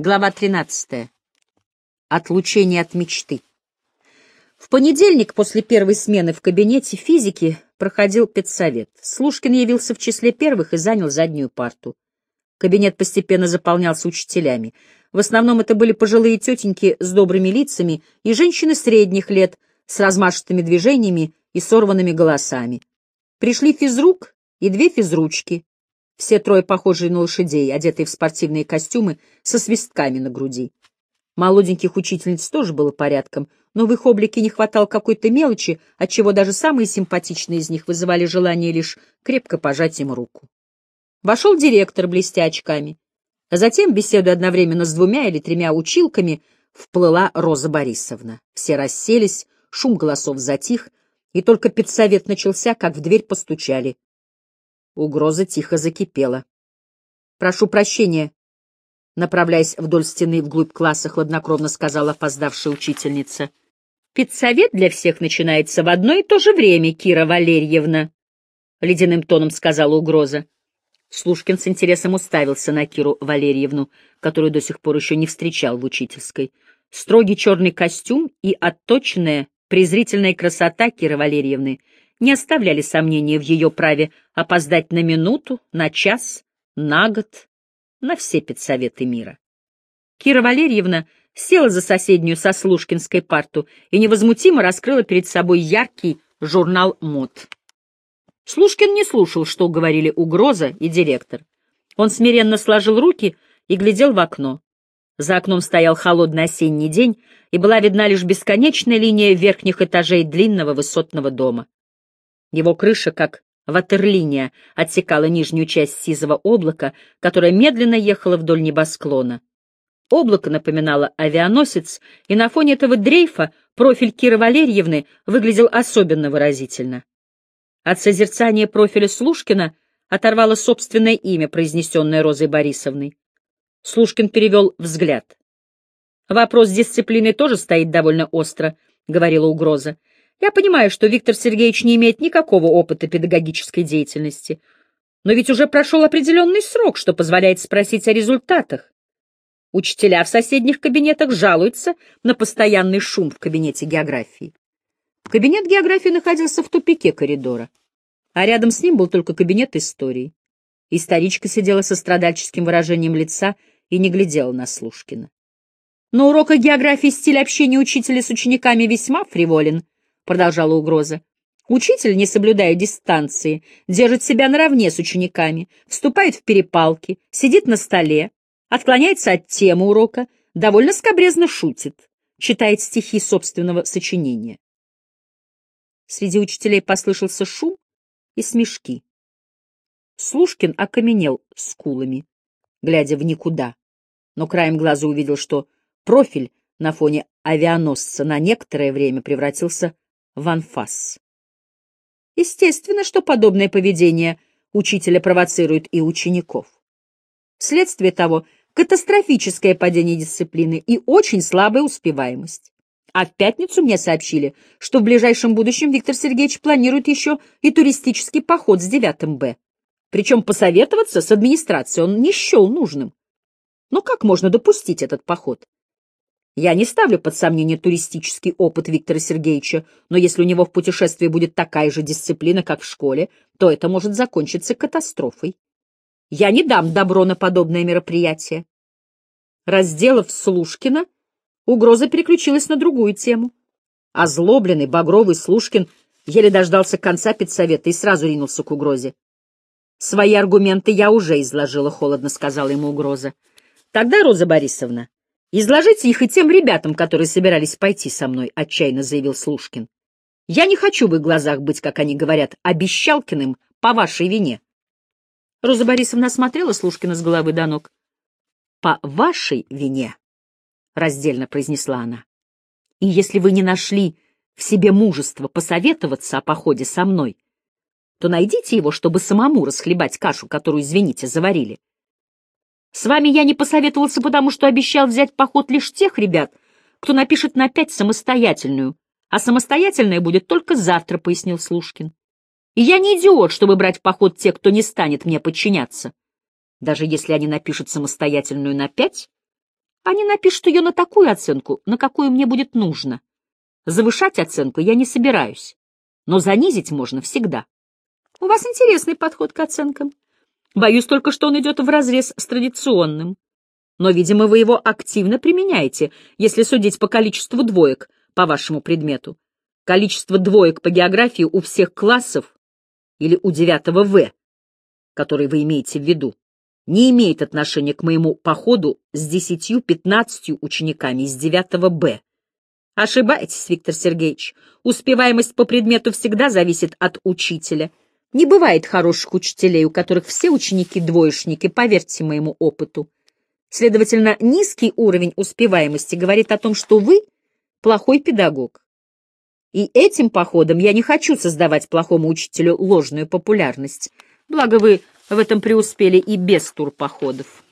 Глава 13. Отлучение от мечты. В понедельник после первой смены в кабинете физики проходил педсовет. Слушкин явился в числе первых и занял заднюю парту. Кабинет постепенно заполнялся учителями. В основном это были пожилые тетеньки с добрыми лицами и женщины средних лет с размашистыми движениями и сорванными голосами. Пришли физрук и две физручки, все трое похожие на лошадей, одетые в спортивные костюмы со свистками на груди. Молоденьких учительниц тоже было порядком, но в их облике не хватало какой-то мелочи, отчего даже самые симпатичные из них вызывали желание лишь крепко пожать им руку. Вошел директор, блестя очками. А затем, беседуя одновременно с двумя или тремя училками, вплыла Роза Борисовна. Все расселись, шум голосов затих, и только педсовет начался, как в дверь постучали. Угроза тихо закипела. «Прошу прощения», — направляясь вдоль стены вглубь класса, хладнокровно сказала опоздавшая учительница. «Педсовет для всех начинается в одно и то же время, Кира Валерьевна», — ледяным тоном сказала угроза. Слушкин с интересом уставился на Киру Валерьевну, которую до сих пор еще не встречал в учительской. Строгий черный костюм и отточенная, презрительная красота Киры Валерьевны не оставляли сомнения в ее праве опоздать на минуту, на час, на год, на все педсоветы мира. Кира Валерьевна села за соседнюю со Слушкинской парту и невозмутимо раскрыла перед собой яркий журнал мод. Слушкин не слушал, что говорили угроза и директор. Он смиренно сложил руки и глядел в окно. За окном стоял холодный осенний день, и была видна лишь бесконечная линия верхних этажей длинного высотного дома. Его крыша, как ватерлиния, отсекала нижнюю часть сизого облака, которое медленно ехало вдоль небосклона. Облако напоминало авианосец, и на фоне этого дрейфа профиль Киры Валерьевны выглядел особенно выразительно. От созерцания профиля Слушкина оторвало собственное имя, произнесенное Розой Борисовной. Слушкин перевел взгляд. «Вопрос дисциплины тоже стоит довольно остро», — говорила угроза. Я понимаю, что Виктор Сергеевич не имеет никакого опыта педагогической деятельности, но ведь уже прошел определенный срок, что позволяет спросить о результатах. Учителя в соседних кабинетах жалуются на постоянный шум в кабинете географии. Кабинет географии находился в тупике коридора, а рядом с ним был только кабинет истории. И старичка сидела со страдальческим выражением лица и не глядела на Слушкина. На уроках географии стиль общения учителя с учениками весьма фриволен — продолжала угроза. Учитель, не соблюдая дистанции, держит себя наравне с учениками, вступает в перепалки, сидит на столе, отклоняется от темы урока, довольно скобрезно шутит, читает стихи собственного сочинения. Среди учителей послышался шум и смешки. Слушкин окаменел скулами, глядя в никуда, но краем глаза увидел, что профиль на фоне авианосца на некоторое время превратился в анфас. Естественно, что подобное поведение учителя провоцирует и учеников. Вследствие того, катастрофическое падение дисциплины и очень слабая успеваемость. А в пятницу мне сообщили, что в ближайшем будущем Виктор Сергеевич планирует еще и туристический поход с 9 Б. Причем посоветоваться с администрацией он не счел нужным. Но как можно допустить этот поход? Я не ставлю под сомнение туристический опыт Виктора Сергеевича, но если у него в путешествии будет такая же дисциплина, как в школе, то это может закончиться катастрофой. Я не дам добро на подобное мероприятие. Разделав Слушкина, угроза переключилась на другую тему. Озлобленный, багровый Слушкин еле дождался конца педсовета и сразу ринулся к угрозе. «Свои аргументы я уже изложила», — холодно сказала ему угроза. «Тогда, Роза Борисовна, «Изложите их и тем ребятам, которые собирались пойти со мной», — отчаянно заявил Слушкин. «Я не хочу в их глазах быть, как они говорят, обещалкиным по вашей вине». Роза Борисовна осмотрела Слушкина с головы до ног. «По вашей вине», — раздельно произнесла она. «И если вы не нашли в себе мужество посоветоваться о походе со мной, то найдите его, чтобы самому расхлебать кашу, которую, извините, заварили. С вами я не посоветовался, потому что обещал взять поход лишь тех ребят, кто напишет на пять самостоятельную, а самостоятельная будет только завтра, — пояснил Слушкин. И я не идиот, чтобы брать в поход тех, кто не станет мне подчиняться. Даже если они напишут самостоятельную на пять, Они напишут ее на такую оценку, на какую мне будет нужно. Завышать оценку я не собираюсь, но занизить можно всегда. У вас интересный подход к оценкам. Боюсь только, что он идет вразрез с традиционным. Но, видимо, вы его активно применяете, если судить по количеству двоек по вашему предмету. Количество двоек по географии у всех классов или у девятого В, который вы имеете в виду, не имеет отношения к моему походу с десятью-пятнадцатью учениками из девятого Б. Ошибаетесь, Виктор Сергеевич. Успеваемость по предмету всегда зависит от учителя. Не бывает хороших учителей, у которых все ученики двоечники, поверьте моему опыту. Следовательно, низкий уровень успеваемости говорит о том, что вы плохой педагог. И этим походом я не хочу создавать плохому учителю ложную популярность. Благо вы в этом преуспели и без турпоходов.